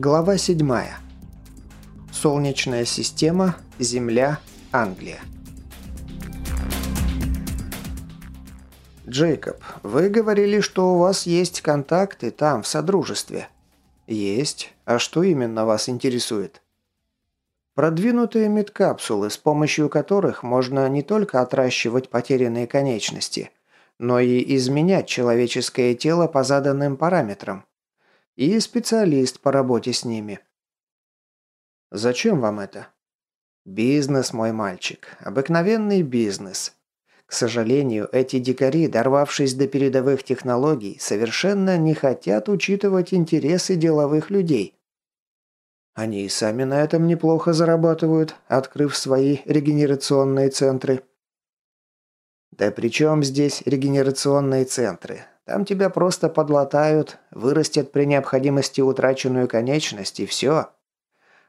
Глава 7. Солнечная система, Земля, Англия. Джейкоб, вы говорили, что у вас есть контакты там, в Содружестве. Есть. А что именно вас интересует? Продвинутые медкапсулы, с помощью которых можно не только отращивать потерянные конечности, но и изменять человеческое тело по заданным параметрам и специалист по работе с ними. Зачем вам это? Бизнес, мой мальчик. Обыкновенный бизнес. К сожалению, эти дикари, дорвавшись до передовых технологий, совершенно не хотят учитывать интересы деловых людей. Они и сами на этом неплохо зарабатывают, открыв свои регенерационные центры. Да при чем здесь регенерационные центры? Там тебя просто подлатают, вырастет при необходимости утраченную конечность и все.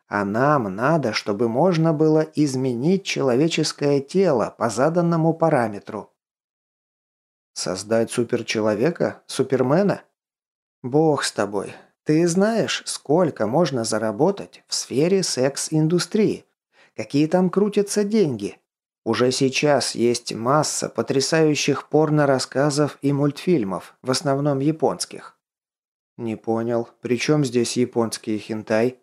А нам надо, чтобы можно было изменить человеческое тело по заданному параметру. Создать суперчеловека? Супермена? Бог с тобой. Ты знаешь, сколько можно заработать в сфере секс-индустрии? Какие там крутятся деньги? Уже сейчас есть масса потрясающих порно-рассказов и мультфильмов, в основном японских. Не понял, при чем здесь японский хентай?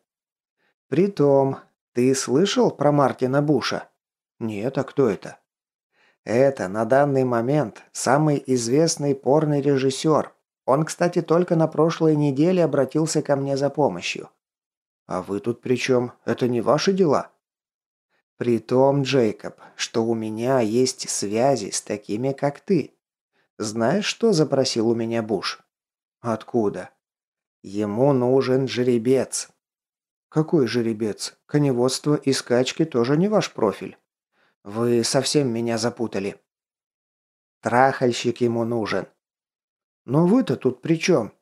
Притом, ты слышал про Мартина Буша? Нет, а кто это? Это на данный момент самый известный порный режиссер. Он, кстати, только на прошлой неделе обратился ко мне за помощью. А вы тут при чем? Это не ваши дела? При том, Джейкоб, что у меня есть связи с такими, как ты. Знаешь, что запросил у меня Буш? Откуда? Ему нужен жеребец. Какой жеребец? Коневодство и скачки тоже не ваш профиль. Вы совсем меня запутали. Трахальщик ему нужен. Но вы-то тут при чем?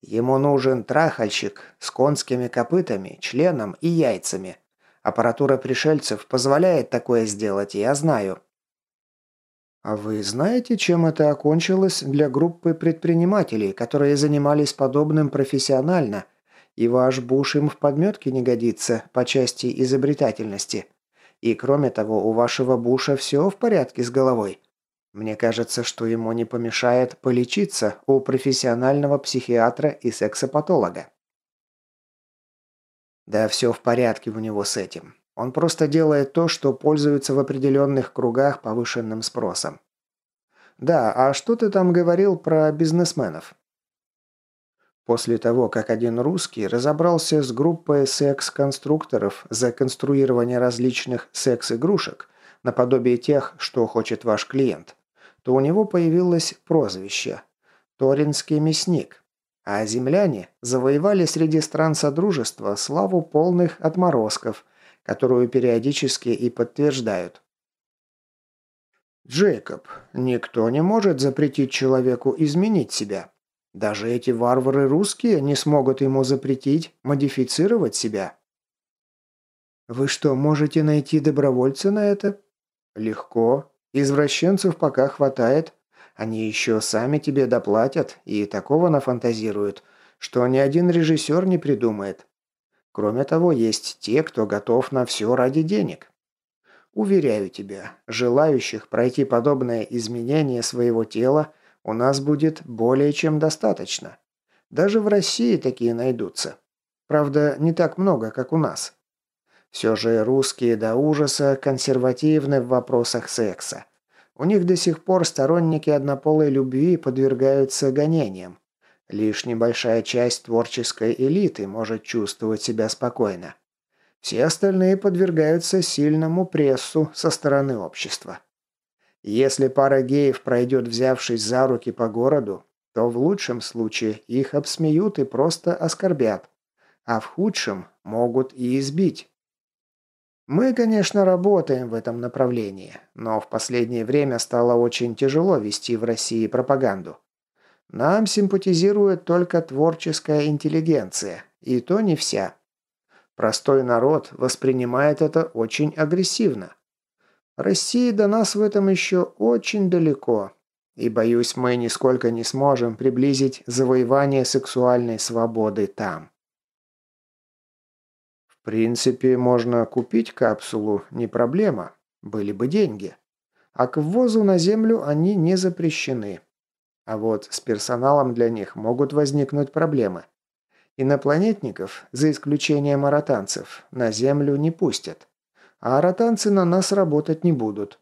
Ему нужен трахальщик с конскими копытами, членом и яйцами. Аппаратура пришельцев позволяет такое сделать, я знаю. А вы знаете, чем это окончилось для группы предпринимателей, которые занимались подобным профессионально, и ваш Буш им в подметке не годится по части изобретательности? И кроме того, у вашего Буша все в порядке с головой. Мне кажется, что ему не помешает полечиться у профессионального психиатра и сексопатолога. Да все в порядке у него с этим. Он просто делает то, что пользуется в определенных кругах повышенным спросом. Да, а что ты там говорил про бизнесменов? После того, как один русский разобрался с группой секс-конструкторов за конструирование различных секс-игрушек, наподобие тех, что хочет ваш клиент, то у него появилось прозвище «Торинский мясник». А земляне завоевали среди стран Содружества славу полных отморозков, которую периодически и подтверждают. Джейкоб, никто не может запретить человеку изменить себя. Даже эти варвары русские не смогут ему запретить модифицировать себя. Вы что, можете найти добровольца на это? Легко. Извращенцев пока хватает. Они еще сами тебе доплатят и такого нафантазируют, что ни один режиссер не придумает. Кроме того, есть те, кто готов на все ради денег. Уверяю тебя, желающих пройти подобное изменение своего тела у нас будет более чем достаточно. Даже в России такие найдутся. Правда, не так много, как у нас. Все же русские до ужаса консервативны в вопросах секса. У них до сих пор сторонники однополой любви подвергаются гонениям. Лишь небольшая часть творческой элиты может чувствовать себя спокойно. Все остальные подвергаются сильному прессу со стороны общества. Если пара геев пройдет, взявшись за руки по городу, то в лучшем случае их обсмеют и просто оскорбят, а в худшем могут и избить. Мы, конечно, работаем в этом направлении, но в последнее время стало очень тяжело вести в России пропаганду. Нам симпатизирует только творческая интеллигенция, и то не вся. Простой народ воспринимает это очень агрессивно. России до нас в этом еще очень далеко, и, боюсь, мы нисколько не сможем приблизить завоевание сексуальной свободы там. Принципе, можно купить капсулу, не проблема. Были бы деньги. А к ввозу на Землю они не запрещены. А вот с персоналом для них могут возникнуть проблемы. Инопланетников, за исключением аратанцев, на Землю не пустят. А аратанцы на нас работать не будут.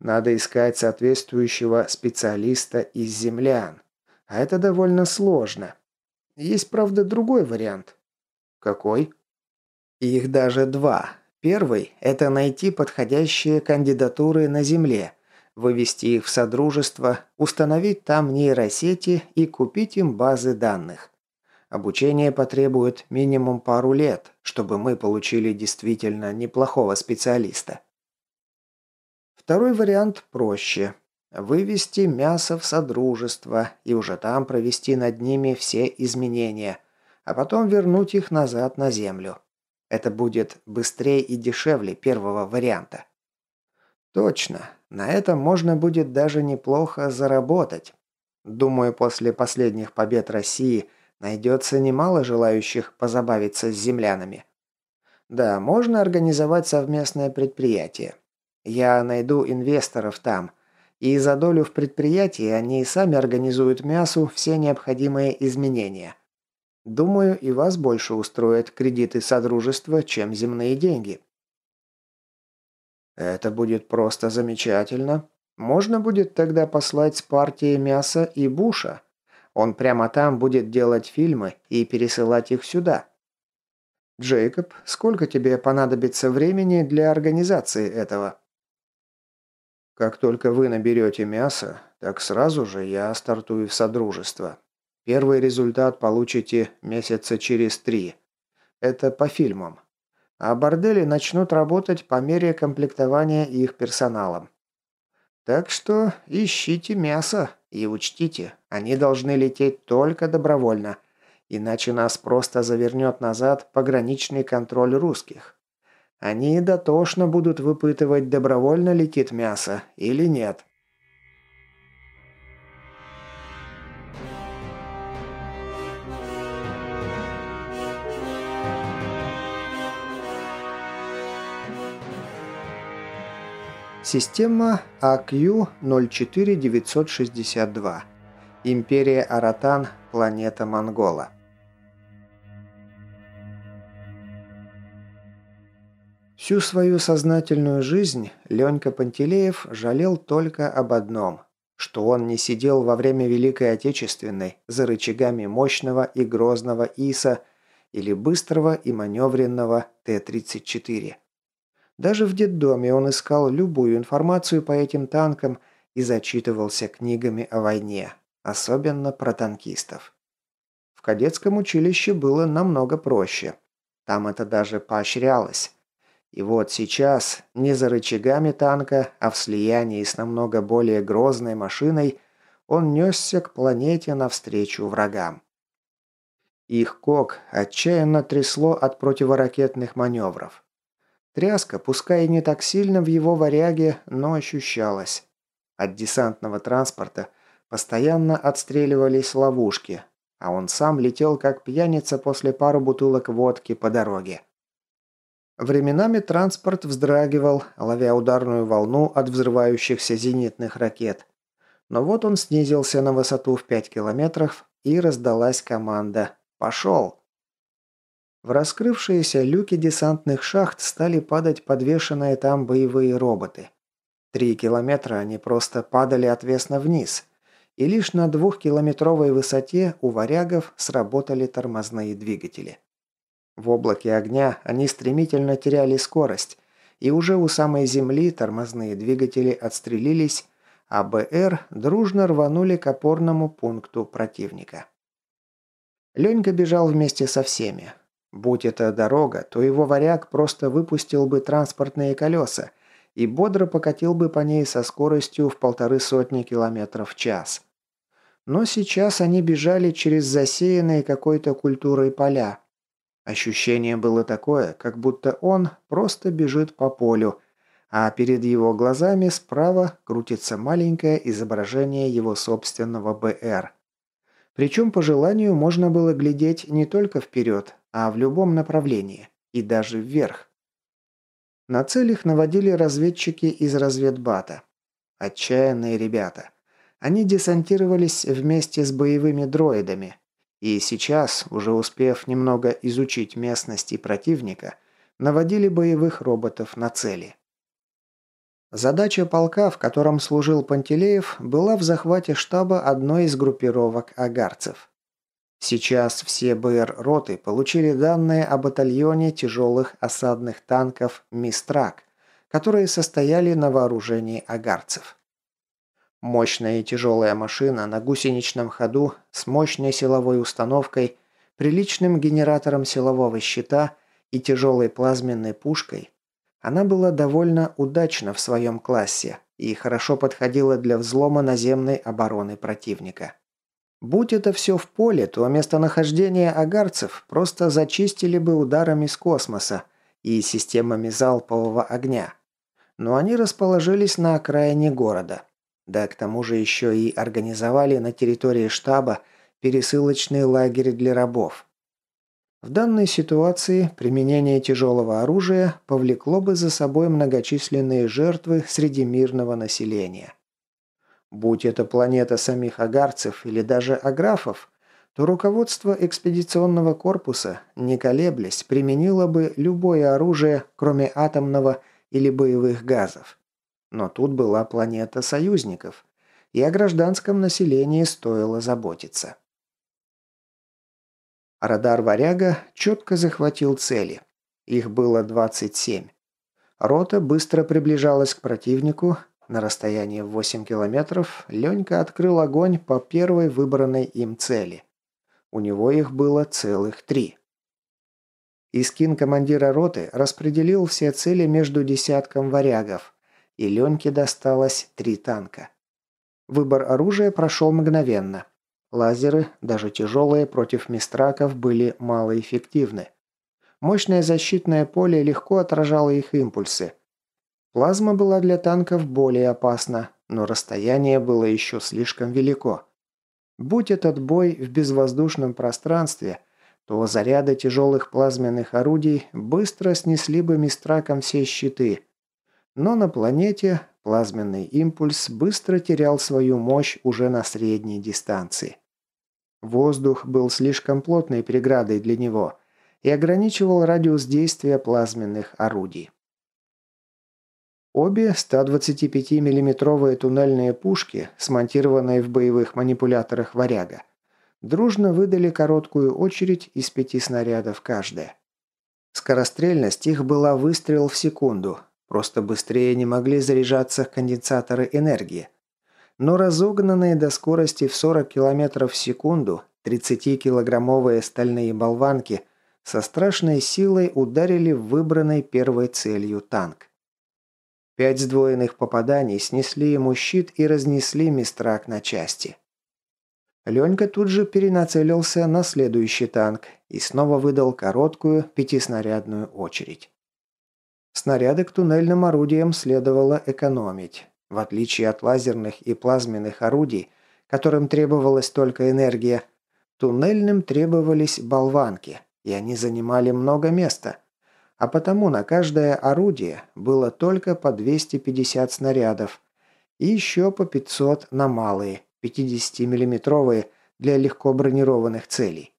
Надо искать соответствующего специалиста из землян. А это довольно сложно. Есть, правда, другой вариант. Какой? Их даже два. Первый – это найти подходящие кандидатуры на Земле, вывести их в Содружество, установить там нейросети и купить им базы данных. Обучение потребует минимум пару лет, чтобы мы получили действительно неплохого специалиста. Второй вариант проще. Вывести мясо в Содружество и уже там провести над ними все изменения, а потом вернуть их назад на Землю. Это будет быстрее и дешевле первого варианта. Точно, на этом можно будет даже неплохо заработать. Думаю, после последних побед России найдется немало желающих позабавиться с землянами. Да, можно организовать совместное предприятие. Я найду инвесторов там, и за долю в предприятии они сами организуют мясу все необходимые изменения. Думаю, и вас больше устроят кредиты Содружества, чем земные деньги. Это будет просто замечательно. Можно будет тогда послать с партией мяса и Буша. Он прямо там будет делать фильмы и пересылать их сюда. Джейкоб, сколько тебе понадобится времени для организации этого? Как только вы наберете мясо, так сразу же я стартую в Содружество. Первый результат получите месяца через три. Это по фильмам. А бордели начнут работать по мере комплектования их персоналом. Так что ищите мясо и учтите, они должны лететь только добровольно, иначе нас просто завернет назад пограничный контроль русских. Они дотошно будут выпытывать, добровольно летит мясо или нет. Система АКЮ-04962. Империя Аратан, планета Монгола. Всю свою сознательную жизнь Ленька Пантелеев жалел только об одном – что он не сидел во время Великой Отечественной за рычагами мощного и грозного ИСа или быстрого и маневренного Т-34. Даже в детдоме он искал любую информацию по этим танкам и зачитывался книгами о войне, особенно про танкистов. В кадетском училище было намного проще. Там это даже поощрялось. И вот сейчас, не за рычагами танка, а в слиянии с намного более грозной машиной, он несся к планете навстречу врагам. Их кок отчаянно трясло от противоракетных маневров. Тряска, пускай и не так сильно в его варяге, но ощущалась. От десантного транспорта постоянно отстреливались ловушки, а он сам летел как пьяница после пары бутылок водки по дороге. Временами транспорт вздрагивал, ловя ударную волну от взрывающихся зенитных ракет. Но вот он снизился на высоту в 5 километров, и раздалась команда «Пошел!». В раскрывшиеся люки десантных шахт стали падать подвешенные там боевые роботы. Три километра они просто падали отвесно вниз, и лишь на двухкилометровой высоте у варягов сработали тормозные двигатели. В облаке огня они стремительно теряли скорость, и уже у самой земли тормозные двигатели отстрелились, а БР дружно рванули к опорному пункту противника. Ленька бежал вместе со всеми. Будь это дорога, то его варяг просто выпустил бы транспортные колеса и бодро покатил бы по ней со скоростью в полторы сотни километров в час. Но сейчас они бежали через засеянные какой-то культурой поля. Ощущение было такое, как будто он просто бежит по полю, а перед его глазами справа крутится маленькое изображение его собственного БР. Причем по желанию можно было глядеть не только вперед, а в любом направлении. и даже вверх. На цель их наводили разведчики из разведбата. Отчаянные ребята. Они десантировались вместе с боевыми дроидами. И сейчас, уже успев немного изучить местности противника, наводили боевых роботов на цели. Задача полка, в котором служил Пантелеев, была в захвате штаба одной из группировок агарцев. Сейчас все БР-роты получили данные о батальоне тяжелых осадных танков «Мистрак», которые состояли на вооружении агарцев. Мощная и тяжелая машина на гусеничном ходу с мощной силовой установкой, приличным генератором силового щита и тяжелой плазменной пушкой, она была довольно удачна в своем классе и хорошо подходила для взлома наземной обороны противника. Будь это все в поле, то местонахождение агарцев просто зачистили бы ударами с космоса и системами залпового огня. Но они расположились на окраине города. Да к тому же еще и организовали на территории штаба пересылочный лагерь для рабов. В данной ситуации применение тяжелого оружия повлекло бы за собой многочисленные жертвы среди мирного населения. Будь это планета самих агарцев или даже аграфов, то руководство экспедиционного корпуса, не колеблясь, применило бы любое оружие, кроме атомного или боевых газов. Но тут была планета союзников, и о гражданском населении стоило заботиться. Радар «Варяга» четко захватил цели. Их было 27. Рота быстро приближалась к противнику, на расстоянии в 8 километров Ленька открыл огонь по первой выбранной им цели. У него их было целых три. Искин командира роты распределил все цели между десятком варягов, и Леньке досталось три танка. Выбор оружия прошел мгновенно. Лазеры, даже тяжелые, против мистраков были малоэффективны. Мощное защитное поле легко отражало их импульсы – Плазма была для танков более опасна, но расстояние было еще слишком велико. Будь этот бой в безвоздушном пространстве, то заряды тяжелых плазменных орудий быстро снесли бы мистраком все щиты. Но на планете плазменный импульс быстро терял свою мощь уже на средней дистанции. Воздух был слишком плотной преградой для него и ограничивал радиус действия плазменных орудий. Обе 125 миллиметровые туннельные пушки, смонтированные в боевых манипуляторах «Варяга», дружно выдали короткую очередь из пяти снарядов каждая. Скорострельность их была выстрел в секунду, просто быстрее не могли заряжаться конденсаторы энергии. Но разогнанные до скорости в 40 км в секунду 30-килограммовые стальные болванки со страшной силой ударили в выбранной первой целью танк. Пять сдвоенных попаданий снесли ему щит и разнесли мистрак на части. Ленька тут же перенацелился на следующий танк и снова выдал короткую пятиснарядную очередь. Снаряды к туннельным орудиям следовало экономить. В отличие от лазерных и плазменных орудий, которым требовалась только энергия, туннельным требовались болванки, и они занимали много места – а потому на каждое орудие было только по 250 снарядов и еще по 500 на малые, 50-миллиметровые для легко бронированных целей.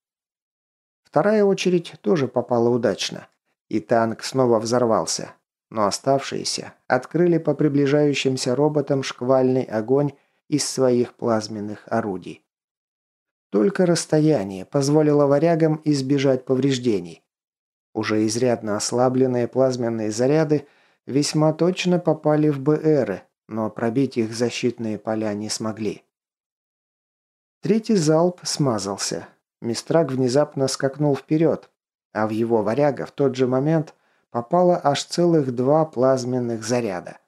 Вторая очередь тоже попала удачно, и танк снова взорвался, но оставшиеся открыли по приближающимся роботам шквальный огонь из своих плазменных орудий. Только расстояние позволило варягам избежать повреждений. Уже изрядно ослабленные плазменные заряды весьма точно попали в БРы, но пробить их защитные поля не смогли. Третий залп смазался. Мистрак внезапно скакнул вперед, а в его варяга в тот же момент попало аж целых два плазменных заряда.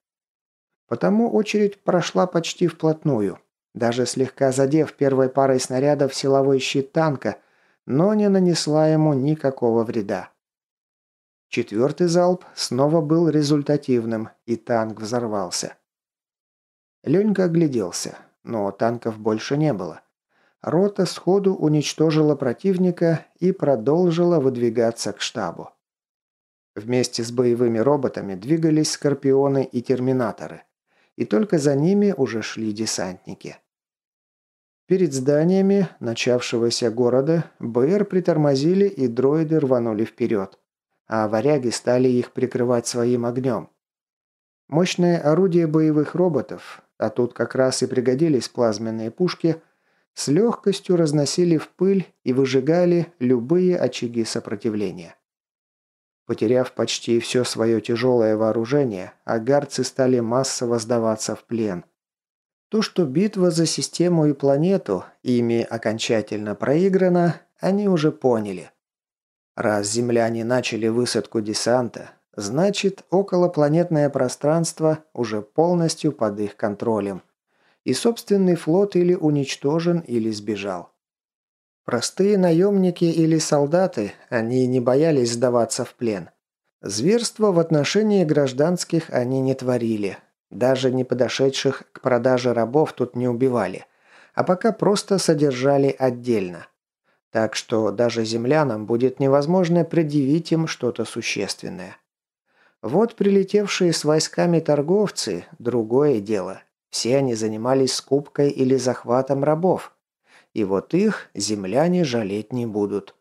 Потому очередь прошла почти вплотную, даже слегка задев первой парой снарядов силовой щит танка, но не нанесла ему никакого вреда. Четвертый залп снова был результативным, и танк взорвался. Ленька огляделся, но танков больше не было. Рота сходу уничтожила противника и продолжила выдвигаться к штабу. Вместе с боевыми роботами двигались скорпионы и терминаторы. И только за ними уже шли десантники. Перед зданиями начавшегося города БР притормозили и дроиды рванули вперед, а варяги стали их прикрывать своим огнем. Мощные орудия боевых роботов, а тут как раз и пригодились плазменные пушки, с легкостью разносили в пыль и выжигали любые очаги сопротивления. Потеряв почти все свое тяжелое вооружение, агарцы стали массово сдаваться в плен. То, что битва за систему и планету ими окончательно проиграна, они уже поняли. Раз земляне начали высадку десанта, значит, околопланетное пространство уже полностью под их контролем. И собственный флот или уничтожен, или сбежал. Простые наемники или солдаты, они не боялись сдаваться в плен. Зверства в отношении гражданских они не творили. Даже не подошедших к продаже рабов тут не убивали. А пока просто содержали отдельно. Так что даже землянам будет невозможно предъявить им что-то существенное. Вот прилетевшие с войсками торговцы – другое дело. Все они занимались скупкой или захватом рабов. И вот их земляне жалеть не будут.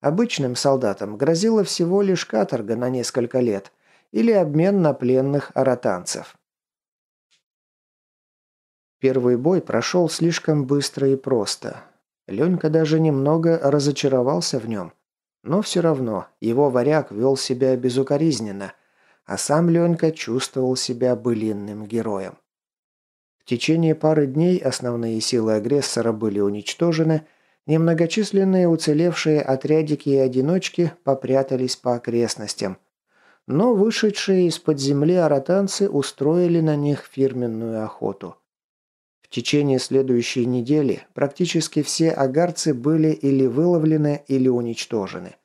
Обычным солдатам грозила всего лишь каторга на несколько лет или обмен на пленных аратанцев. Первый бой прошел слишком быстро и просто. Ленька даже немного разочаровался в нем. Но все равно его варяг вел себя безукоризненно, а сам Ленька чувствовал себя былинным героем. В течение пары дней основные силы агрессора были уничтожены, немногочисленные уцелевшие отрядики и одиночки попрятались по окрестностям. Но вышедшие из-под земли аратанцы устроили на них фирменную охоту. В течение следующей недели практически все агарцы были или выловлены, или уничтожены.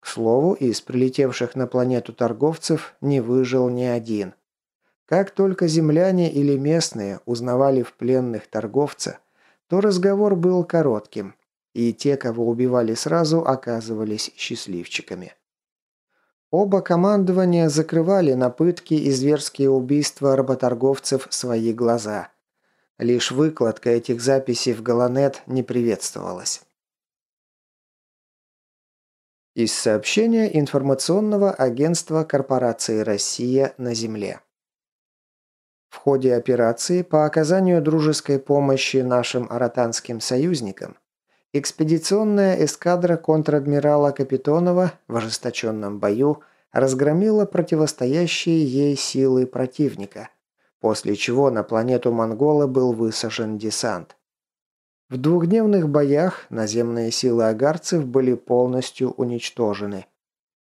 К слову, из прилетевших на планету торговцев не выжил ни один – как только земляне или местные узнавали в пленных торговца, то разговор был коротким, и те, кого убивали сразу, оказывались счастливчиками. Оба командования закрывали на пытки и зверские убийства работорговцев свои глаза. Лишь выкладка этих записей в Галанет не приветствовалась. Из сообщения информационного агентства корпорации «Россия» на Земле. В ходе операции по оказанию дружеской помощи нашим аратанским союзникам экспедиционная эскадра контр-адмирала Капитонова в ожесточенном бою разгромила противостоящие ей силы противника, после чего на планету Монгола был высажен десант. В двухдневных боях наземные силы агарцев были полностью уничтожены.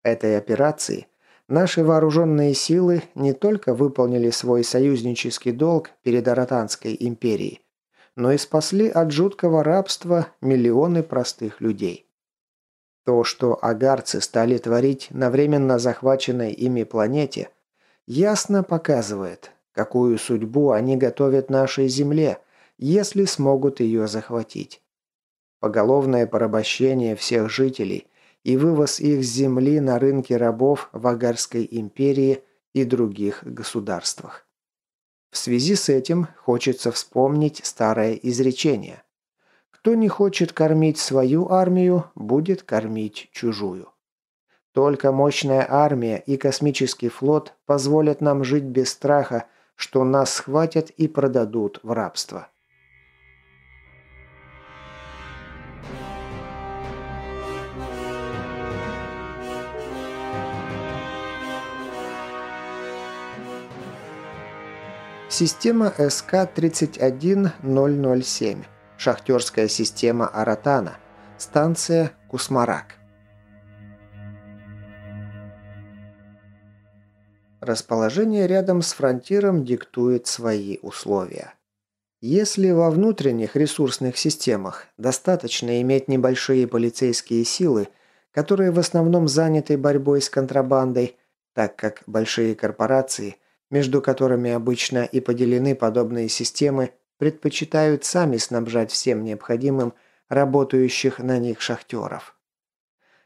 Этой операции – Наши вооруженные силы не только выполнили свой союзнический долг перед Аратанской империей, но и спасли от жуткого рабства миллионы простых людей. То, что агарцы стали творить на временно захваченной ими планете, ясно показывает, какую судьбу они готовят нашей Земле, если смогут ее захватить. Поголовное порабощение всех жителей – и вывоз их с земли на рынке рабов в Агарской империи и других государствах. В связи с этим хочется вспомнить старое изречение. Кто не хочет кормить свою армию, будет кормить чужую. Только мощная армия и космический флот позволят нам жить без страха, что нас схватят и продадут в рабство. Система СК-31007. Шахтерская система Аратана. Станция Кусмарак. Расположение рядом с фронтиром диктует свои условия. Если во внутренних ресурсных системах достаточно иметь небольшие полицейские силы, которые в основном заняты борьбой с контрабандой, так как большие корпорации – между которыми обычно и поделены подобные системы, предпочитают сами снабжать всем необходимым работающих на них шахтеров.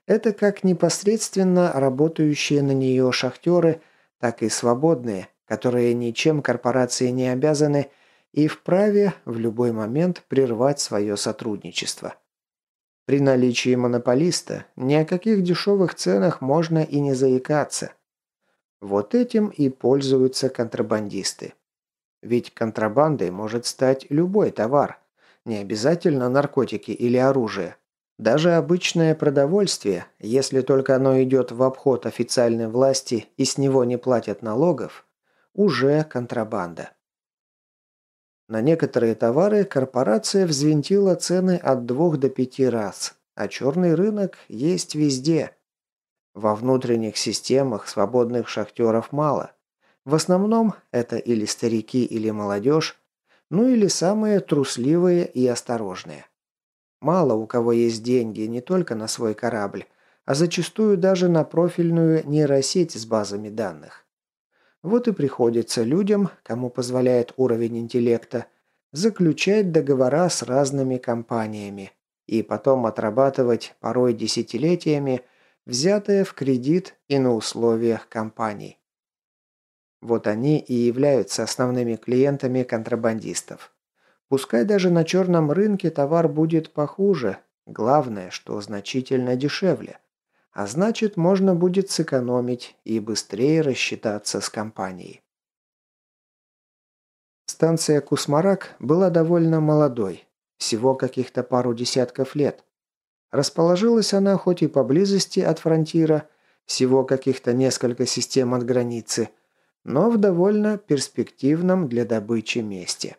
Это как непосредственно работающие на нее шахтеры, так и свободные, которые ничем корпорации не обязаны и вправе в любой момент прервать свое сотрудничество. При наличии монополиста ни о каких дешевых ценах можно и не заикаться. Вот этим и пользуются контрабандисты. Ведь контрабандой может стать любой товар, не обязательно наркотики или оружие. Даже обычное продовольствие, если только оно идет в обход официальной власти и с него не платят налогов, уже контрабанда. На некоторые товары корпорация взвинтила цены от двух до пяти раз, а черный рынок есть везде. Во внутренних системах свободных шахтеров мало. В основном это или старики, или молодежь, ну или самые трусливые и осторожные. Мало у кого есть деньги не только на свой корабль, а зачастую даже на профильную нейросеть с базами данных. Вот и приходится людям, кому позволяет уровень интеллекта, заключать договора с разными компаниями и потом отрабатывать порой десятилетиями взятое в кредит и на условиях компаний. Вот они и являются основными клиентами контрабандистов. Пускай даже на черном рынке товар будет похуже, главное, что значительно дешевле – а значит, можно будет сэкономить и быстрее рассчитаться с компанией. Станция Кусмарак была довольно молодой, всего каких-то пару десятков лет. Расположилась она хоть и поблизости от фронтира, всего каких-то несколько систем от границы, но в довольно перспективном для добычи месте.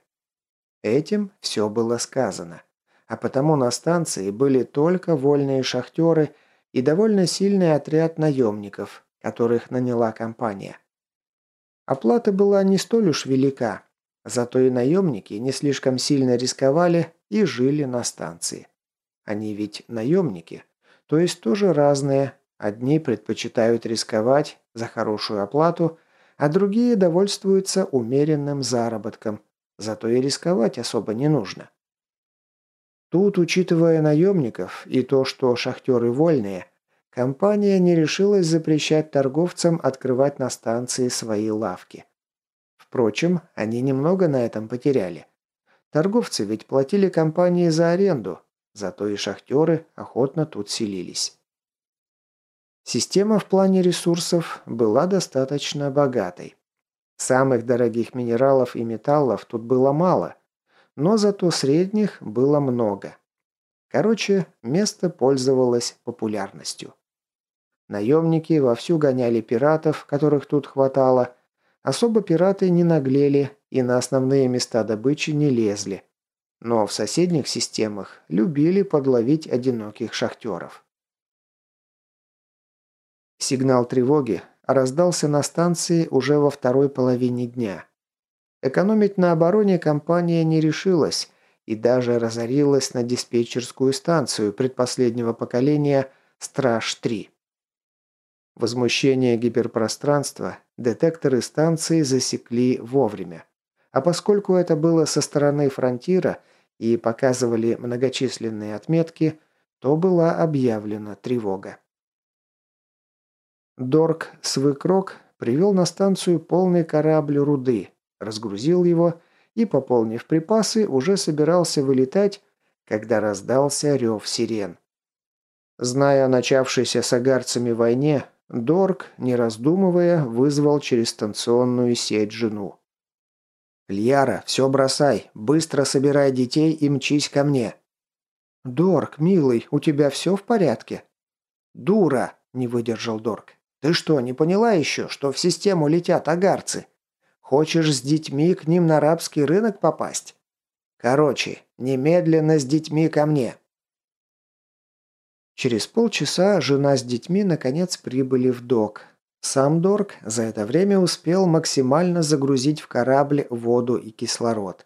Этим все было сказано. А потому на станции были только вольные шахтеры – и довольно сильный отряд наемников, которых наняла компания. Оплата была не столь уж велика, зато и наемники не слишком сильно рисковали и жили на станции. Они ведь наемники, то есть тоже разные. Одни предпочитают рисковать за хорошую оплату, а другие довольствуются умеренным заработком, зато и рисковать особо не нужно. Тут, учитывая наемников и то, что шахтеры вольные, компания не решилась запрещать торговцам открывать на станции свои лавки. Впрочем, они немного на этом потеряли. Торговцы ведь платили компании за аренду, зато и шахтеры охотно тут селились. Система в плане ресурсов была достаточно богатой. Самых дорогих минералов и металлов тут было мало, но зато средних было много. Короче, место пользовалось популярностью. Наемники вовсю гоняли пиратов, которых тут хватало. Особо пираты не наглели и на основные места добычи не лезли. Но в соседних системах любили подловить одиноких шахтеров. Сигнал тревоги раздался на станции уже во второй половине дня. Экономить на обороне компания не решилась и даже разорилась на диспетчерскую станцию предпоследнего поколения «Страж-3». Возмущение гиперпространства детекторы станции засекли вовремя. А поскольку это было со стороны фронтира и показывали многочисленные отметки, то была объявлена тревога. Дорк Свыкрок привел на станцию полный корабль руды, разгрузил его и, пополнив припасы, уже собирался вылетать, когда раздался рев сирен. Зная о начавшейся с агарцами войне, Дорг, не раздумывая, вызвал через станционную сеть жену. «Льяра, все бросай, быстро собирай детей и мчись ко мне». «Дорг, милый, у тебя все в порядке?» «Дура!» – не выдержал Дорг. «Ты что, не поняла еще, что в систему летят агарцы? Хочешь с детьми к ним на арабский рынок попасть? Короче, немедленно с детьми ко мне. Через полчаса жена с детьми наконец прибыли в док. Сам Дорг за это время успел максимально загрузить в корабль воду и кислород.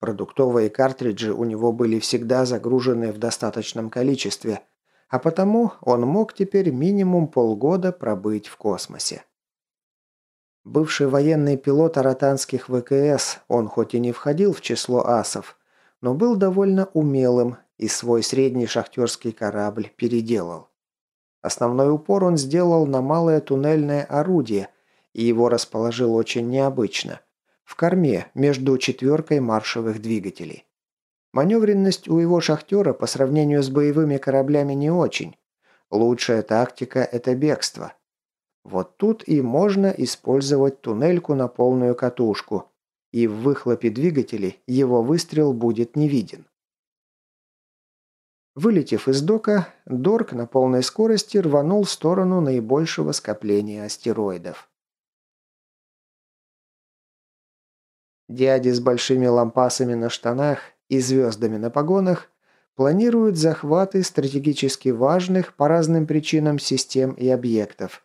Продуктовые картриджи у него были всегда загружены в достаточном количестве, а потому он мог теперь минимум полгода пробыть в космосе. Бывший военный пилот аратанских ВКС, он хоть и не входил в число асов, но был довольно умелым и свой средний шахтерский корабль переделал. Основной упор он сделал на малое туннельное орудие, и его расположил очень необычно – в корме, между четверкой маршевых двигателей. Маневренность у его шахтера по сравнению с боевыми кораблями не очень. Лучшая тактика – это бегство. Вот тут и можно использовать туннельку на полную катушку, и в выхлопе двигателей его выстрел будет не виден. Вылетев из дока, Дорк на полной скорости рванул в сторону наибольшего скопления астероидов. Дяди с большими лампасами на штанах и звездами на погонах планируют захваты стратегически важных по разным причинам систем и объектов.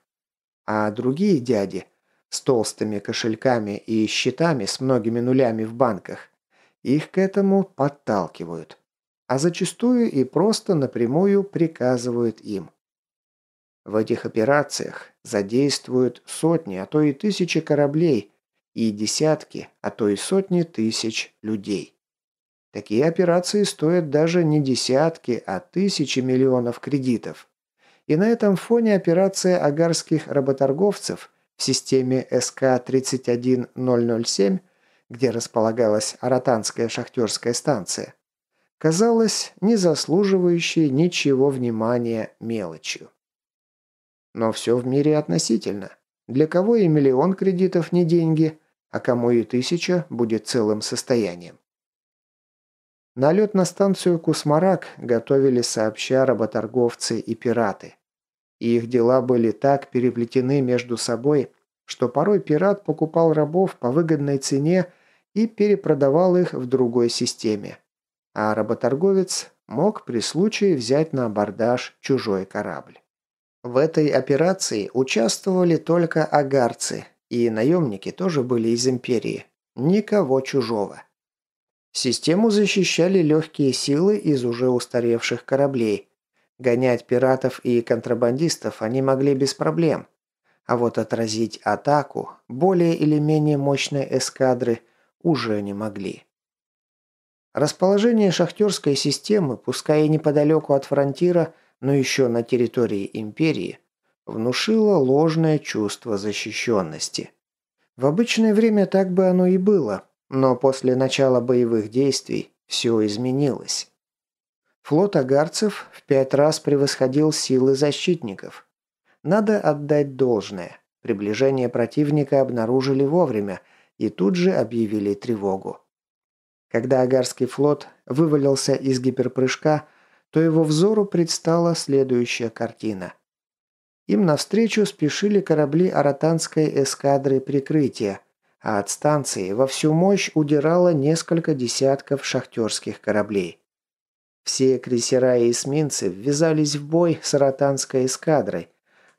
А другие дяди с толстыми кошельками и счетами с многими нулями в банках их к этому подталкивают, а зачастую и просто напрямую приказывают им. В этих операциях задействуют сотни, а то и тысячи кораблей – и десятки, а то и сотни тысяч людей. Такие операции стоят даже не десятки, а тысячи миллионов кредитов. И на этом фоне операция агарских работорговцев в системе СК-31007, где располагалась Аратанская шахтерская станция, казалась не заслуживающей ничего внимания мелочью. Но все в мире относительно. Для кого и миллион кредитов не деньги, а кому и тысяча будет целым состоянием. Налет на станцию Кусмарак готовили сообща работорговцы и пираты. И их дела были так переплетены между собой, что порой пират покупал рабов по выгодной цене и перепродавал их в другой системе, а работорговец мог при случае взять на абордаж чужой корабль. В этой операции участвовали только агарцы, и наемники тоже были из Империи. Никого чужого. Систему защищали легкие силы из уже устаревших кораблей. Гонять пиратов и контрабандистов они могли без проблем. А вот отразить атаку более или менее мощной эскадры уже не могли. Расположение шахтерской системы, пускай и неподалеку от фронтира, но еще на территории Империи – внушило ложное чувство защищенности. В обычное время так бы оно и было, но после начала боевых действий все изменилось. Флот агарцев в пять раз превосходил силы защитников. Надо отдать должное. Приближение противника обнаружили вовремя и тут же объявили тревогу. Когда агарский флот вывалился из гиперпрыжка, то его взору предстала следующая картина. Им навстречу спешили корабли аратанской эскадры прикрытия, а от станции во всю мощь удирало несколько десятков шахтерских кораблей. Все крейсера и эсминцы ввязались в бой с аратанской эскадрой,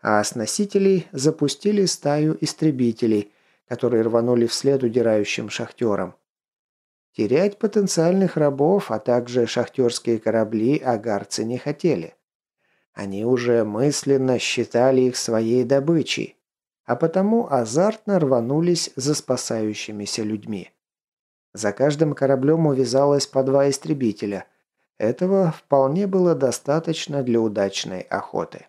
а с носителей запустили стаю истребителей, которые рванули вслед удирающим шахтерам. Терять потенциальных рабов, а также шахтерские корабли агарцы не хотели. Они уже мысленно считали их своей добычей, а потому азартно рванулись за спасающимися людьми. За каждым кораблем увязалось по два истребителя. Этого вполне было достаточно для удачной охоты.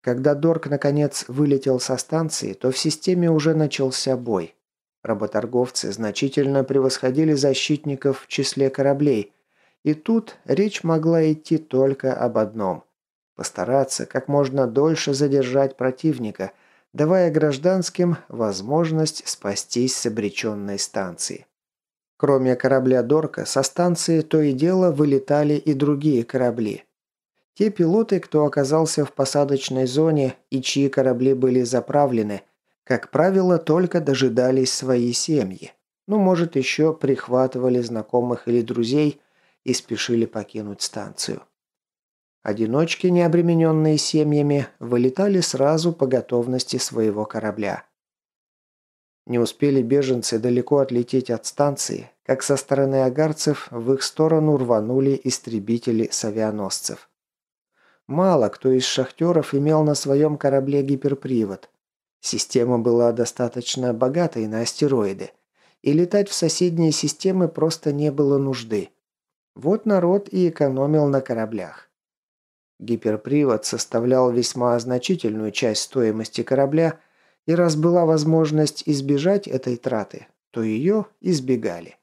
Когда Дорк наконец вылетел со станции, то в системе уже начался бой. Работорговцы значительно превосходили защитников в числе кораблей, и тут речь могла идти только об одном – постараться как можно дольше задержать противника, давая гражданским возможность спастись с обреченной станции. Кроме корабля Дорка, со станции то и дело вылетали и другие корабли. Те пилоты, кто оказался в посадочной зоне и чьи корабли были заправлены, как правило, только дожидались свои семьи. Ну, может, еще прихватывали знакомых или друзей, и спешили покинуть станцию. Одиночки, не обремененные семьями, вылетали сразу по готовности своего корабля. Не успели беженцы далеко отлететь от станции, как со стороны агарцев в их сторону рванули истребители с авианосцев. Мало кто из шахтеров имел на своем корабле гиперпривод. Система была достаточно богатой на астероиды, и летать в соседние системы просто не было нужды. Вот народ и экономил на кораблях. Гиперпривод составлял весьма значительную часть стоимости корабля, и раз была возможность избежать этой траты, то ее избегали.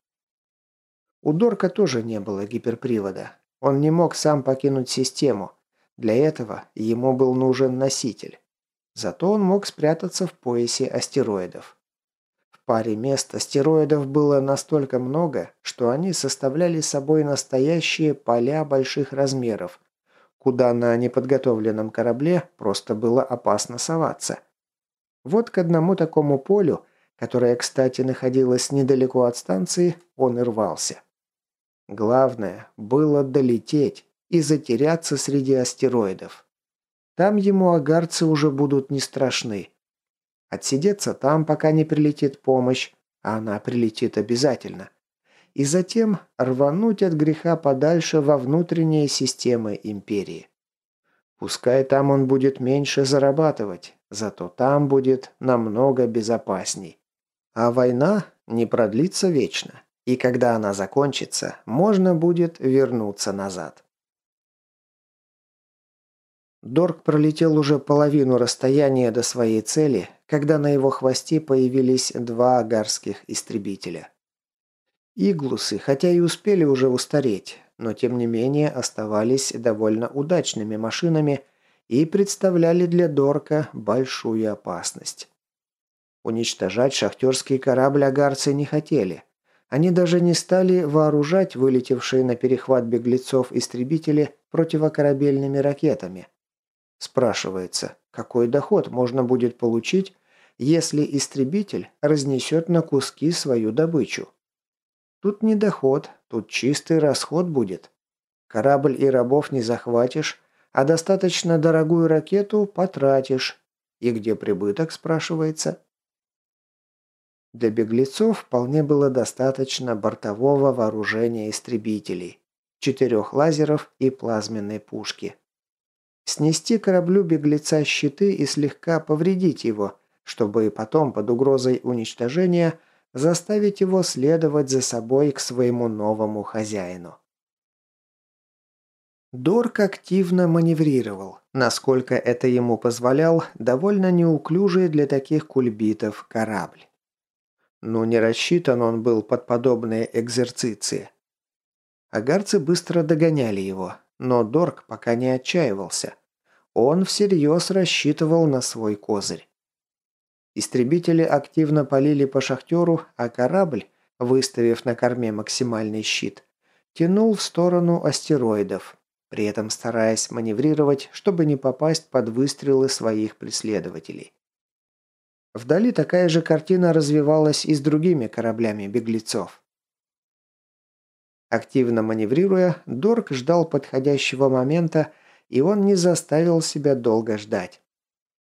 У Дорка тоже не было гиперпривода. Он не мог сам покинуть систему. Для этого ему был нужен носитель. Зато он мог спрятаться в поясе астероидов. В паре мест астероидов было настолько много, что они составляли собой настоящие поля больших размеров, куда на неподготовленном корабле просто было опасно соваться. Вот к одному такому полю, которое, кстати, находилось недалеко от станции, он и рвался. Главное было долететь и затеряться среди астероидов. Там ему агарцы уже будут не страшны. Отсидеться там, пока не прилетит помощь, а она прилетит обязательно. И затем рвануть от греха подальше во внутренние системы империи. Пускай там он будет меньше зарабатывать, зато там будет намного безопасней. А война не продлится вечно. И когда она закончится, можно будет вернуться назад. Дорг пролетел уже половину расстояния до своей цели, когда на его хвосте появились два агарских истребителя. Иглусы, хотя и успели уже устареть, но тем не менее оставались довольно удачными машинами и представляли для Дорка большую опасность. Уничтожать шахтерский корабль агарцы не хотели – они даже не стали вооружать вылетевшие на перехват беглецов истребители противокорабельными ракетами. Спрашивается, какой доход можно будет получить, если истребитель разнесет на куски свою добычу? Тут не доход, тут чистый расход будет. Корабль и рабов не захватишь, а достаточно дорогую ракету потратишь. И где прибыток, спрашивается? Для беглецов вполне было достаточно бортового вооружения истребителей, четырех лазеров и плазменной пушки. Снести кораблю беглеца щиты и слегка повредить его, чтобы потом под угрозой уничтожения заставить его следовать за собой к своему новому хозяину. Дорк активно маневрировал, насколько это ему позволял довольно неуклюжий для таких кульбитов корабль. Но не рассчитан он был под подобные экзерциции. Агарцы быстро догоняли его, но Дорк пока не отчаивался. Он всерьез рассчитывал на свой козырь. Истребители активно полили по шахтеру, а корабль, выставив на корме максимальный щит, тянул в сторону астероидов, при этом стараясь маневрировать, чтобы не попасть под выстрелы своих преследователей. Вдали такая же картина развивалась и с другими кораблями беглецов. Активно маневрируя, Дорк ждал подходящего момента, и он не заставил себя долго ждать.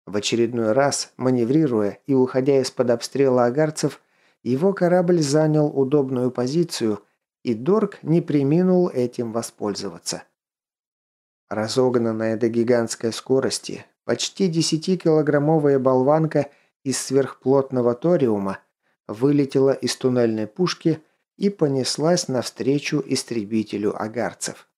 В очередной раз, маневрируя и уходя из-под обстрела агарцев, его корабль занял удобную позицию, и Дорк не приминул этим воспользоваться. Разогнанная до гигантской скорости, почти 10-килограммовая болванка – из сверхплотного ториума вылетела из туннельной пушки и понеслась навстречу истребителю агарцев.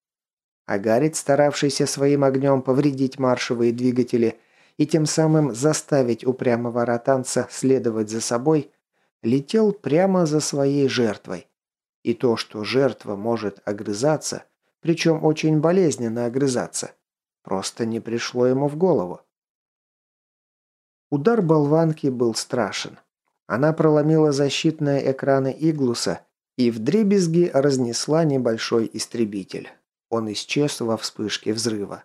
Агарец, старавшийся своим огнем повредить маршевые двигатели и тем самым заставить упрямого ротанца следовать за собой, летел прямо за своей жертвой. И то, что жертва может огрызаться, причем очень болезненно огрызаться, просто не пришло ему в голову. Удар болванки был страшен. Она проломила защитные экраны Иглуса и вдребезги разнесла небольшой истребитель. Он исчез во вспышке взрыва.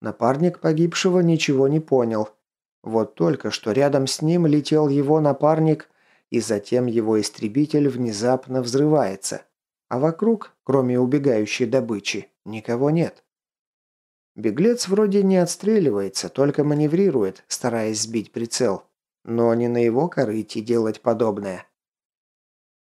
Напарник погибшего ничего не понял. Вот только что рядом с ним летел его напарник, и затем его истребитель внезапно взрывается. А вокруг, кроме убегающей добычи, никого нет. Беглец вроде не отстреливается, только маневрирует, стараясь сбить прицел. Но не на его корыте делать подобное.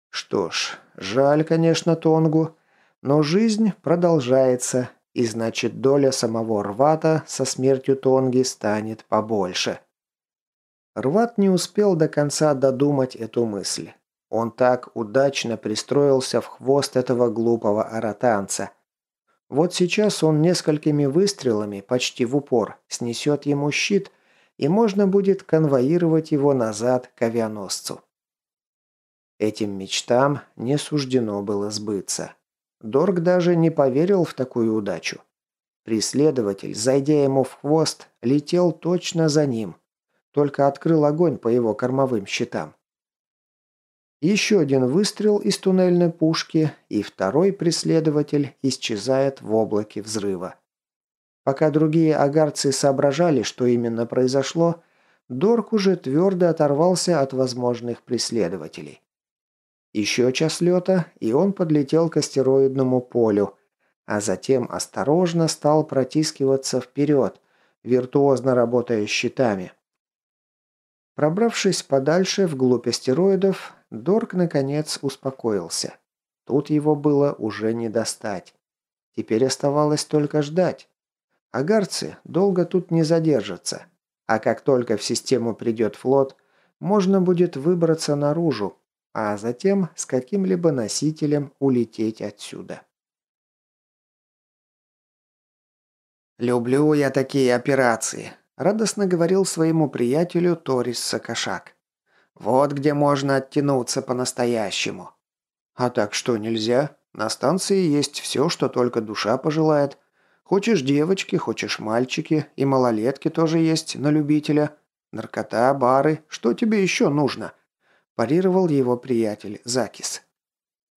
Что ж, жаль, конечно, Тонгу, но жизнь продолжается, и значит доля самого Рвата со смертью Тонги станет побольше. Рват не успел до конца додумать эту мысль. Он так удачно пристроился в хвост этого глупого аратанца – Вот сейчас он несколькими выстрелами, почти в упор, снесет ему щит, и можно будет конвоировать его назад к авианосцу. Этим мечтам не суждено было сбыться. Дорг даже не поверил в такую удачу. Преследователь, зайдя ему в хвост, летел точно за ним, только открыл огонь по его кормовым щитам. Еще один выстрел из туннельной пушки, и второй преследователь исчезает в облаке взрыва. Пока другие агарцы соображали, что именно произошло, Дорк уже твердо оторвался от возможных преследователей. Еще час лета, и он подлетел к астероидному полю, а затем осторожно стал протискиваться вперед, виртуозно работая щитами. Пробравшись подальше вглубь астероидов, Дорк наконец успокоился. Тут его было уже не достать. Теперь оставалось только ждать. Агарцы долго тут не задержатся. А как только в систему придет флот, можно будет выбраться наружу, а затем с каким-либо носителем улететь отсюда. «Люблю я такие операции», – радостно говорил своему приятелю Торис Сакашак. «Вот где можно оттянуться по-настоящему». «А так что, нельзя? На станции есть все, что только душа пожелает. Хочешь девочки, хочешь мальчики, и малолетки тоже есть на любителя. Наркота, бары, что тебе еще нужно?» Парировал его приятель Закис.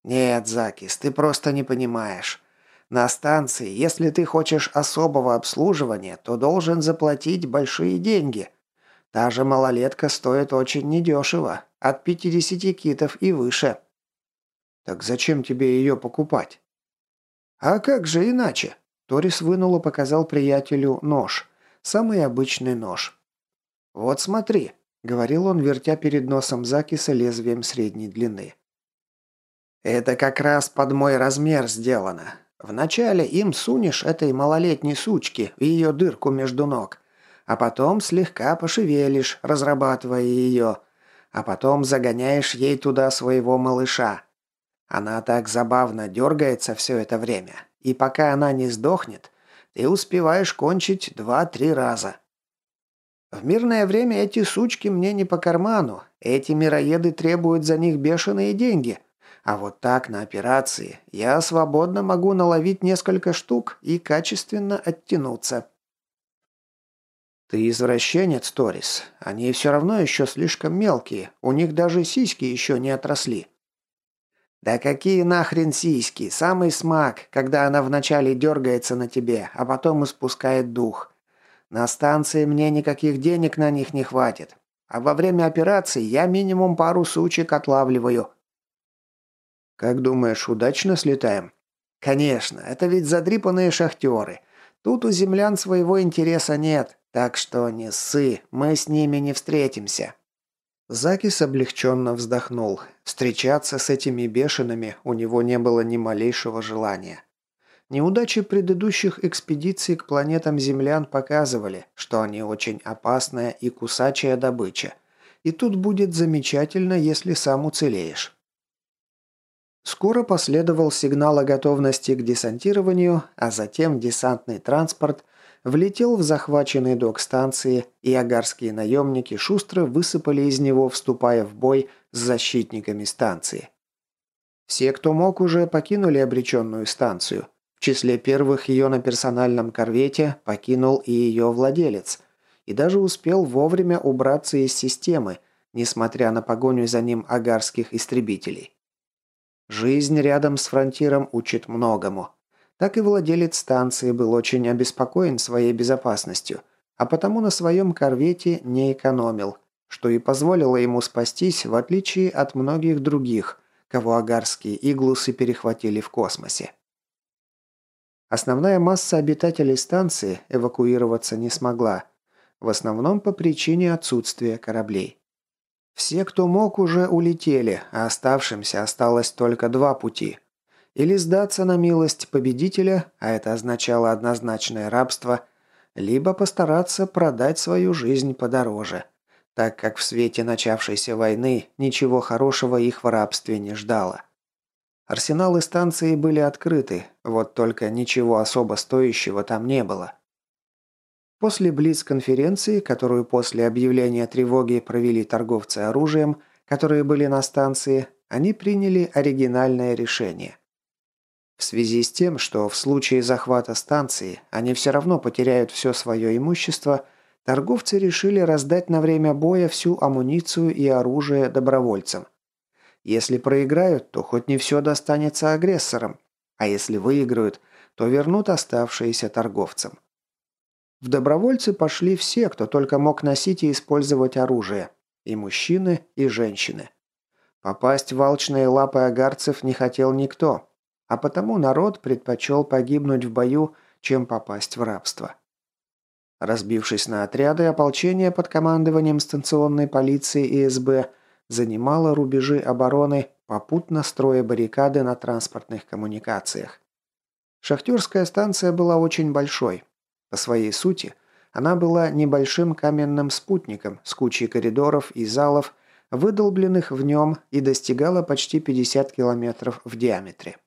«Нет, Закис, ты просто не понимаешь. На станции, если ты хочешь особого обслуживания, то должен заплатить большие деньги. Та же малолетка стоит очень недешево, от 50 китов и выше». «Так зачем тебе ее покупать?» «А как же иначе?» Торис вынул и показал приятелю нож. Самый обычный нож. «Вот смотри, – говорил он, вертя перед носом Закиса лезвием средней длины. «Это как раз под мой размер сделано. Вначале им сунешь этой малолетней сучке в ее дырку между ног, а потом слегка пошевелишь, разрабатывая ее, а потом загоняешь ей туда своего малыша. Она так забавно дергается все это время, и пока она не сдохнет, ты успеваешь кончить два-три раза. В мирное время эти сучки мне не по карману. Эти мироеды требуют за них бешеные деньги. А вот так на операции я свободно могу наловить несколько штук и качественно оттянуться. Ты извращенец, Торис. Они все равно еще слишком мелкие. У них даже сиськи еще не отросли. Да какие нахрен сиськи? Самый смак, когда она вначале дергается на тебе, а потом испускает дух. На станции мне никаких денег на них не хватит. А во время операции я минимум пару сучек отлавливаю. Как думаешь, удачно слетаем? Конечно, это ведь задрипанные шахтеры. Тут у землян своего интереса нет, так что не ссы, мы с ними не встретимся. Закис облегченно вздохнул. Встречаться с этими бешеными у него не было ни малейшего желания. Неудачи предыдущих экспедиций к планетам землян показывали, что они очень опасная и кусачая добыча. И тут будет замечательно, если сам уцелеешь. Скоро последовал сигнал о готовности к десантированию, а затем десантный транспорт влетел в захваченный док станции, и агарские наемники шустро высыпали из него, вступая в бой с защитниками станции. Все, кто мог, уже покинули обреченную станцию, числе первых ее на персональном корвете покинул и ее владелец, и даже успел вовремя убраться из системы, несмотря на погоню за ним агарских истребителей. Жизнь рядом с фронтиром учит многому. Так и владелец станции был очень обеспокоен своей безопасностью, а потому на своем корвете не экономил, что и позволило ему спастись, в отличие от многих других, кого агарские иглусы перехватили в космосе. Основная масса обитателей станции эвакуироваться не смогла, в основном по причине отсутствия кораблей. Все, кто мог, уже улетели, а оставшимся осталось только два пути. Или сдаться на милость победителя, а это означало однозначное рабство, либо постараться продать свою жизнь подороже, так как в свете начавшейся войны ничего хорошего их в рабстве не ждало. Арсеналы станции были открыты, вот только ничего особо стоящего там не было. После Блиц-конференции, которую после объявления тревоги провели торговцы оружием, которые были на станции, они приняли оригинальное решение. В связи с тем, что в случае захвата станции они все равно потеряют все свое имущество, торговцы решили раздать на время боя всю амуницию и оружие добровольцам. Если проиграют, то хоть не все достанется агрессорам, а если выиграют, то вернут оставшиеся торговцам. В добровольцы пошли все, кто только мог носить и использовать оружие. И мужчины, и женщины. Попасть в алчные лапы агарцев не хотел никто, а потому народ предпочел погибнуть в бою, чем попасть в рабство. Разбившись на отряды, ополчение под командованием станционной полиции и СБ – занимала рубежи обороны, попутно строя баррикады на транспортных коммуникациях. Шахтерская станция была очень большой. По своей сути, она была небольшим каменным спутником с кучей коридоров и залов, выдолбленных в нем и достигала почти 50 километров в диаметре.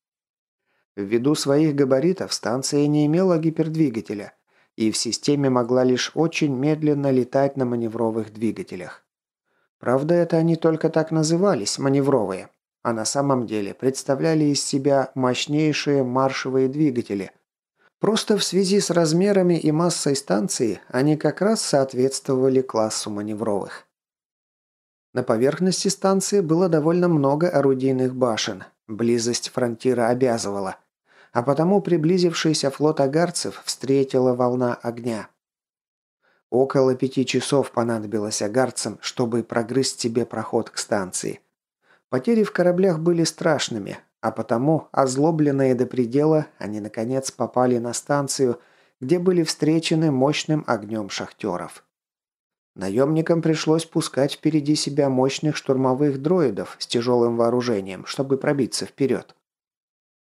Ввиду своих габаритов станция не имела гипердвигателя и в системе могла лишь очень медленно летать на маневровых двигателях. Правда, это они только так назывались, маневровые, а на самом деле представляли из себя мощнейшие маршевые двигатели. Просто в связи с размерами и массой станции они как раз соответствовали классу маневровых. На поверхности станции было довольно много орудийных башен, близость фронтира обязывала, а потому приблизившийся флот агарцев встретила волна огня. Около пяти часов понадобилось агарцам, чтобы прогрызть себе проход к станции. Потери в кораблях были страшными, а потому, озлобленные до предела, они наконец попали на станцию, где были встречены мощным огнем шахтеров. Наемникам пришлось пускать впереди себя мощных штурмовых дроидов с тяжелым вооружением, чтобы пробиться вперед.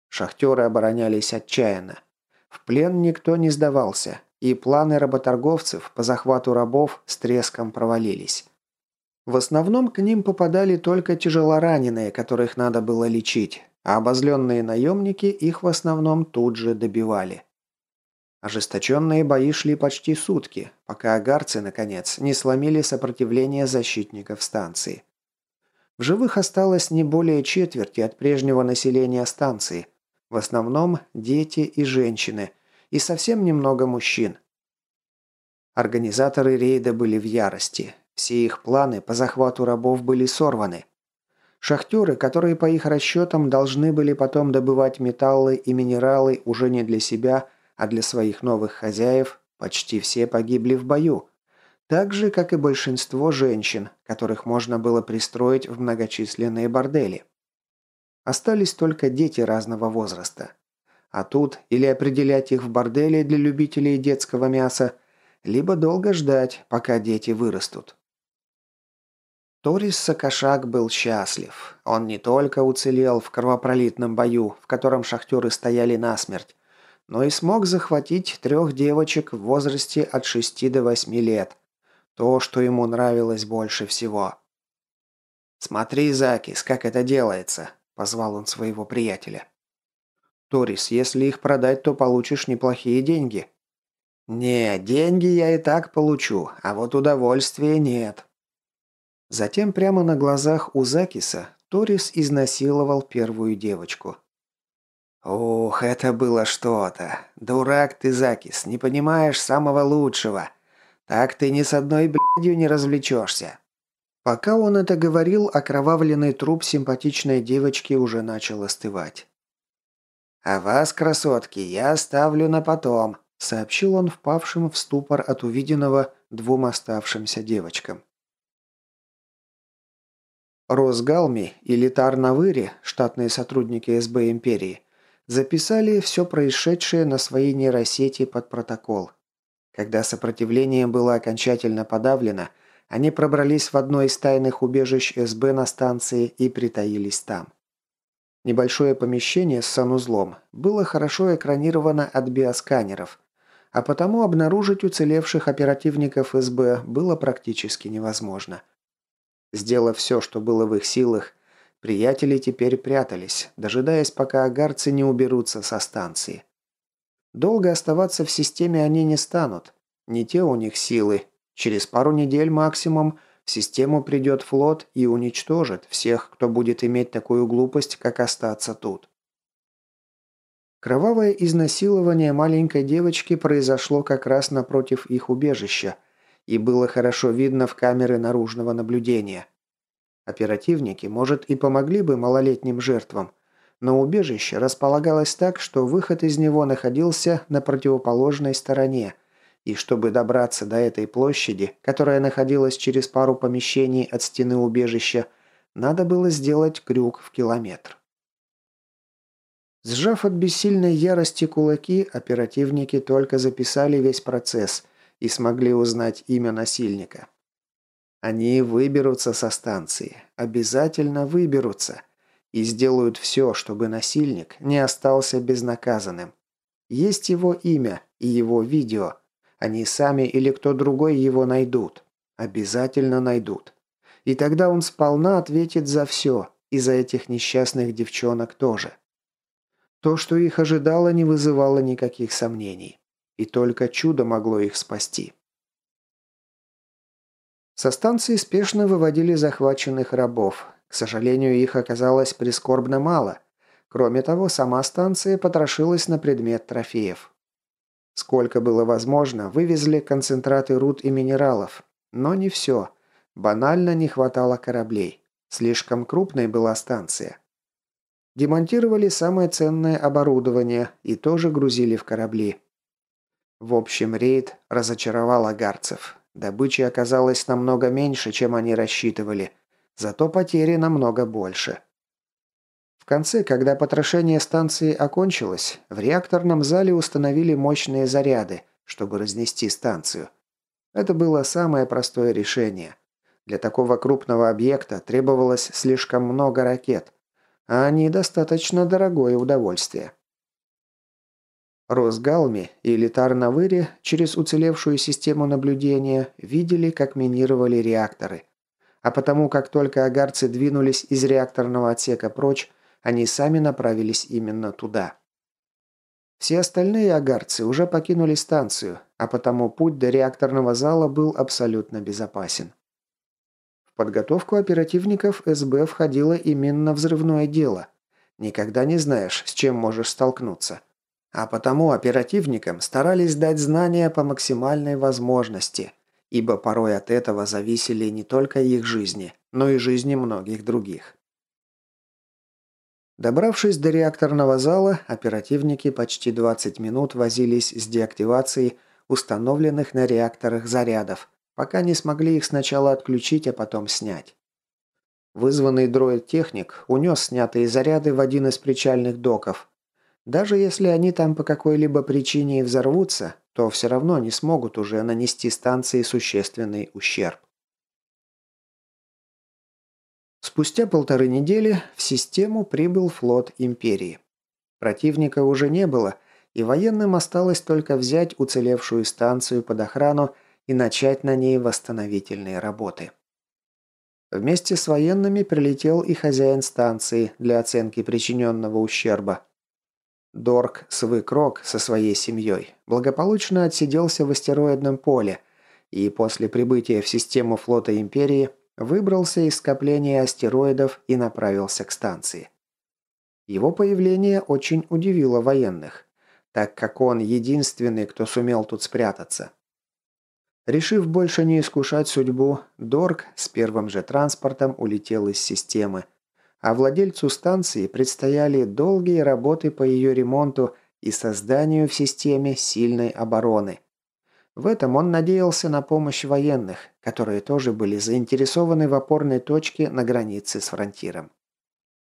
Шахтеры оборонялись отчаянно. В плен никто не сдавался, и планы работорговцев по захвату рабов с треском провалились. В основном к ним попадали только тяжелораненые, которых надо было лечить, а обозленные наемники их в основном тут же добивали. Ожесточенные бои шли почти сутки, пока агарцы, наконец, не сломили сопротивление защитников станции. В живых осталось не более четверти от прежнего населения станции, в основном дети и женщины – и совсем немного мужчин. Организаторы рейда были в ярости. Все их планы по захвату рабов были сорваны. Шахтеры, которые по их расчетам должны были потом добывать металлы и минералы уже не для себя, а для своих новых хозяев, почти все погибли в бою. Так же, как и большинство женщин, которых можно было пристроить в многочисленные бордели. Остались только дети разного возраста. А тут или определять их в борделе для любителей детского мяса, либо долго ждать, пока дети вырастут. Торис Сакашак был счастлив. Он не только уцелел в кровопролитном бою, в котором шахтеры стояли насмерть, но и смог захватить трех девочек в возрасте от 6 до 8 лет. То, что ему нравилось больше всего. «Смотри, Закис, как это делается», – позвал он своего приятеля. Торис, если их продать, то получишь неплохие деньги». «Не, деньги я и так получу, а вот удовольствия нет». Затем прямо на глазах у Закиса Торис изнасиловал первую девочку. «Ух, это было что-то. Дурак ты, Закис, не понимаешь самого лучшего. Так ты ни с одной блядью не развлечешься». Пока он это говорил, окровавленный труп симпатичной девочки уже начал остывать. «А вас, красотки, я оставлю на потом», – сообщил он впавшим в ступор от увиденного двум оставшимся девочкам. Росгалми Литар Навыри, штатные сотрудники СБ Империи, записали все происшедшее на своей нейросети под протокол. Когда сопротивление было окончательно подавлено, они пробрались в одно из тайных убежищ СБ на станции и притаились там. Небольшое помещение с санузлом было хорошо экранировано от биосканеров, а потому обнаружить уцелевших оперативников СБ было практически невозможно. Сделав все, что было в их силах, Приятели теперь прятались, дожидаясь, пока агарцы не уберутся со станции. Долго оставаться в системе они не станут. Не те у них силы. Через пару недель максимум в систему придет флот и уничтожит всех, кто будет иметь такую глупость, как остаться тут. Кровавое изнасилование маленькой девочки произошло как раз напротив их убежища, и было хорошо видно в камеры наружного наблюдения. Оперативники, может, и помогли бы малолетним жертвам, но убежище располагалось так, что выход из него находился на противоположной стороне, и чтобы добраться до этой площади, которая находилась через пару помещений от стены убежища, надо было сделать крюк в километр. Сжав от бессильной ярости кулаки, оперативники только записали весь процесс и смогли узнать имя насильника. Они выберутся со станции. Обязательно выберутся. И сделают все, чтобы насильник не остался безнаказанным. Есть его имя и его видео. Они сами или кто другой его найдут. Обязательно найдут. И тогда он сполна ответит за все. И за этих несчастных девчонок тоже. То, что их ожидало, не вызывало никаких сомнений. И только чудо могло их спасти. Со станции спешно выводили захваченных рабов. К сожалению, их оказалось прискорбно мало. Кроме того, сама станция потрошилась на предмет трофеев. Сколько было возможно, вывезли концентраты руд и минералов. Но не все. Банально не хватало кораблей. Слишком крупной была станция. Демонтировали самое ценное оборудование и тоже грузили в корабли. В общем, рейд разочаровал агарцев. Добычи оказалось намного меньше, чем они рассчитывали, зато потери намного больше. В конце, когда потрошение станции окончилось, в реакторном зале установили мощные заряды, чтобы разнести станцию. Это было самое простое решение. Для такого крупного объекта требовалось слишком много ракет, а они достаточно дорогое удовольствие. Росгалми и Литар Навыри через уцелевшую систему наблюдения видели, как минировали реакторы. А потому, как только агарцы двинулись из реакторного отсека прочь, они сами направились именно туда. Все остальные агарцы уже покинули станцию, а потому путь до реакторного зала был абсолютно безопасен. В подготовку оперативников СБ входило именно взрывное дело. Никогда не знаешь, с чем можешь столкнуться. А потому оперативникам старались дать знания по максимальной возможности, ибо порой от этого зависели не только их жизни, но и жизни многих других. Добравшись до реакторного зала, оперативники почти 20 минут возились с деактивацией установленных на реакторах зарядов, пока не смогли их сначала отключить, а потом снять. Вызванный дроид-техник унес снятые заряды в один из причальных доков, даже если они там по какой-либо причине и взорвутся, то все равно не смогут уже нанести станции существенный ущерб. Спустя полторы недели в систему прибыл флот Империи. Противника уже не было, и военным осталось только взять уцелевшую станцию под охрану и начать на ней восстановительные работы. Вместе с военными прилетел и хозяин станции для оценки причиненного ущерба. Дорк Свыкрок со своей семьей благополучно отсиделся в астероидном поле и после прибытия в систему флота Империи выбрался из скопления астероидов и направился к станции. Его появление очень удивило военных, так как он единственный, кто сумел тут спрятаться. Решив больше не искушать судьбу, Дорк с первым же транспортом улетел из системы, а владельцу станции предстояли долгие работы по ее ремонту и созданию в системе сильной обороны. В этом он надеялся на помощь военных, которые тоже были заинтересованы в опорной точке на границе с фронтиром.